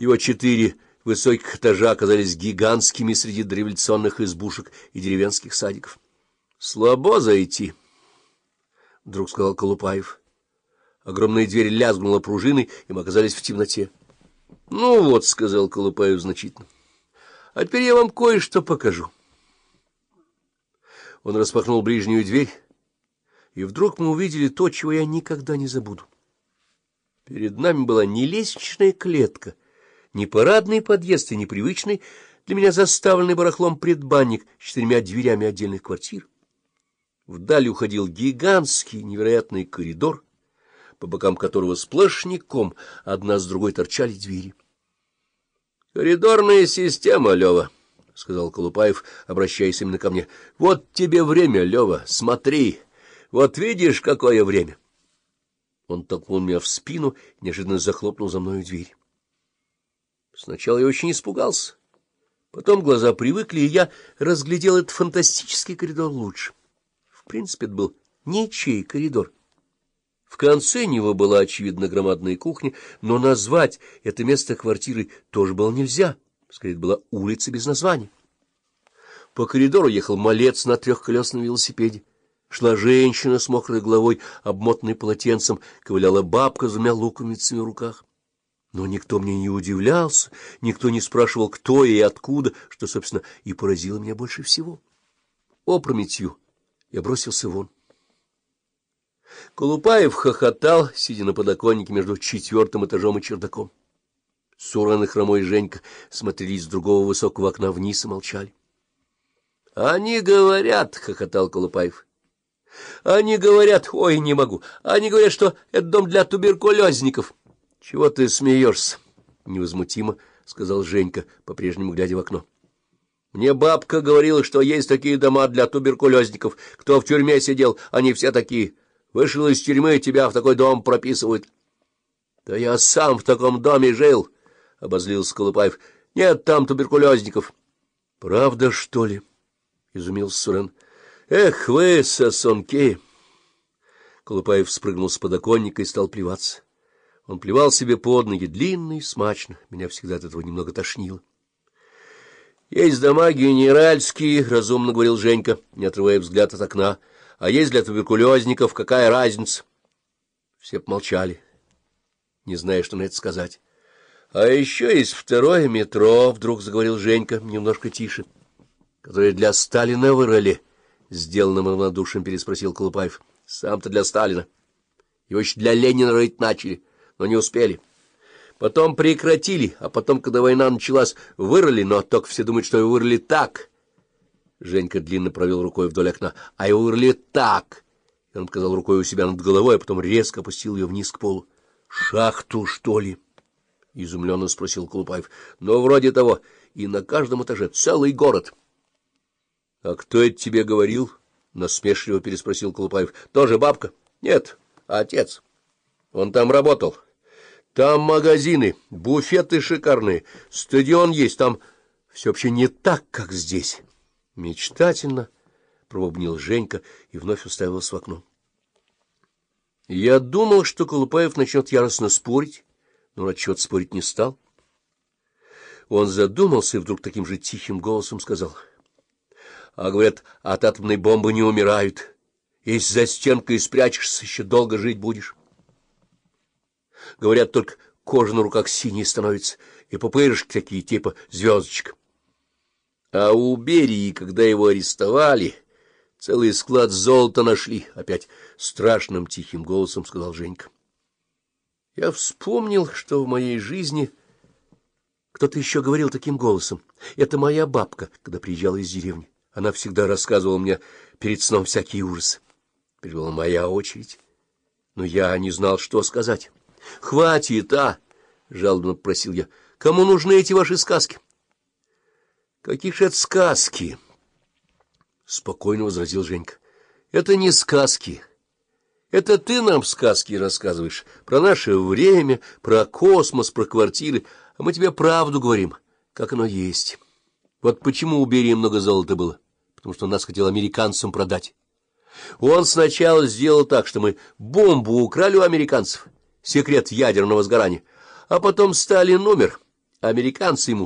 Его четыре высоких этажа оказались гигантскими среди дореволюционных избушек и деревенских садиков. — Слабо зайти, — вдруг сказал Колупаев. Огромная дверь лязгнула пружиной, и мы оказались в темноте. — Ну вот, — сказал Колупаев значительно, — а теперь я вам кое-что покажу. Он распахнул ближнюю дверь, и вдруг мы увидели то, чего я никогда не забуду. Перед нами была не лестничная клетка, не парадный подъезд и непривычный для меня заставленный барахлом предбанник с четырьмя дверями отдельных квартир. Вдаль уходил гигантский невероятный коридор, по бокам которого сплошняком одна с другой торчали двери. — Коридорная система, Лева, — сказал Колупаев, обращаясь именно ко мне. — Вот тебе время, Лева, смотри. Вот видишь, какое время. Он толкнул меня в спину и неожиданно захлопнул за мною дверь. Сначала я очень испугался. Потом глаза привыкли, и я разглядел этот фантастический коридор лучше. В принципе, это был ничей коридор. В конце него была, очевидно, громадная кухня, но назвать это место квартирой тоже было нельзя. Скорее, была улица без названия. По коридору ехал малец на трехколесном велосипеде. Шла женщина с мокрой головой, обмотанной полотенцем, ковыляла бабка с двумя луковицами в руках. Но никто мне не удивлялся, никто не спрашивал, кто я и откуда, что, собственно, и поразило меня больше всего. Опрометью я бросился вон. Колупаев хохотал, сидя на подоконнике между четвертым этажом и чердаком. Суран и хромой Женька смотрели с другого высокого окна вниз и молчали. — Они говорят, — хохотал Колупаев, — они говорят, ой, не могу, они говорят, что это дом для туберкулезников. — Чего ты смеешься? — невозмутимо сказал Женька, по-прежнему глядя в окно. — Мне бабка говорила, что есть такие дома для туберкулезников. Кто в тюрьме сидел, они все такие. Вышел из тюрьмы, тебя в такой дом прописывают. — Да я сам в таком доме жил, — обозлился Колупаев. — Нет там туберкулезников. — Правда, что ли? — изумился Сурен. — Эх вы, сосонки! Колупаев спрыгнул с подоконника и стал плеваться. Он плевал себе под ноги, длинно и смачно. Меня всегда от этого немного тошнило. — Есть дома генеральские, — разумно говорил Женька, не отрывая взгляд от окна. — А есть для туберкулезников, какая разница? Все помолчали, не зная, что на это сказать. — А еще есть второе метро, — вдруг заговорил Женька, немножко тише, — которое для Сталина вырыли. — сделанным равнодушием переспросил Колупаев. — Сам-то для Сталина. Его еще для Ленина рыть начали. — но не успели. Потом прекратили, а потом, когда война началась, вырыли, но только все думают, что его вырыли так. Женька длинно провел рукой вдоль окна. А его вырыли так. И он показал рукой у себя над головой, а потом резко опустил ее вниз к полу. — Шахту, что ли? — изумленно спросил Колупаев. — Но вроде того. И на каждом этаже целый город. — А кто это тебе говорил? — насмешливо переспросил Колупаев. — Тоже бабка? — Нет, отец. Он там работал. — там магазины, буфеты шикарные, стадион есть, там все вообще не так, как здесь. Мечтательно пробубнил Женька и вновь уставился в окно. Я думал, что Колупаев начнет яростно спорить, но отчет спорить не стал. Он задумался и вдруг таким же тихим голосом сказал. — А говорят, от атомной бомбы не умирают. Если за стенкой спрячешься, еще долго жить будешь. Говорят, только кожа на руках синяя становится, и пупырышки такие, типа звездочек. А у Берии, когда его арестовали, целый склад золота нашли, — опять страшным тихим голосом сказал Женька. Я вспомнил, что в моей жизни кто-то еще говорил таким голосом. Это моя бабка, когда приезжала из деревни. Она всегда рассказывала мне перед сном всякие ужасы. Теперь была моя очередь, но я не знал, что сказать. — Хватит, а! — жалобно просил я. — Кому нужны эти ваши сказки? — Какие же это сказки? — спокойно возразил Женька. — Это не сказки. Это ты нам сказки рассказываешь про наше время, про космос, про квартиры, а мы тебе правду говорим, как оно есть. Вот почему у Берии много золота было, потому что нас хотел американцам продать. Он сначала сделал так, что мы бомбу украли у американцев — секрет ядерного сгорания. А потом Сталин умер, Американцы ему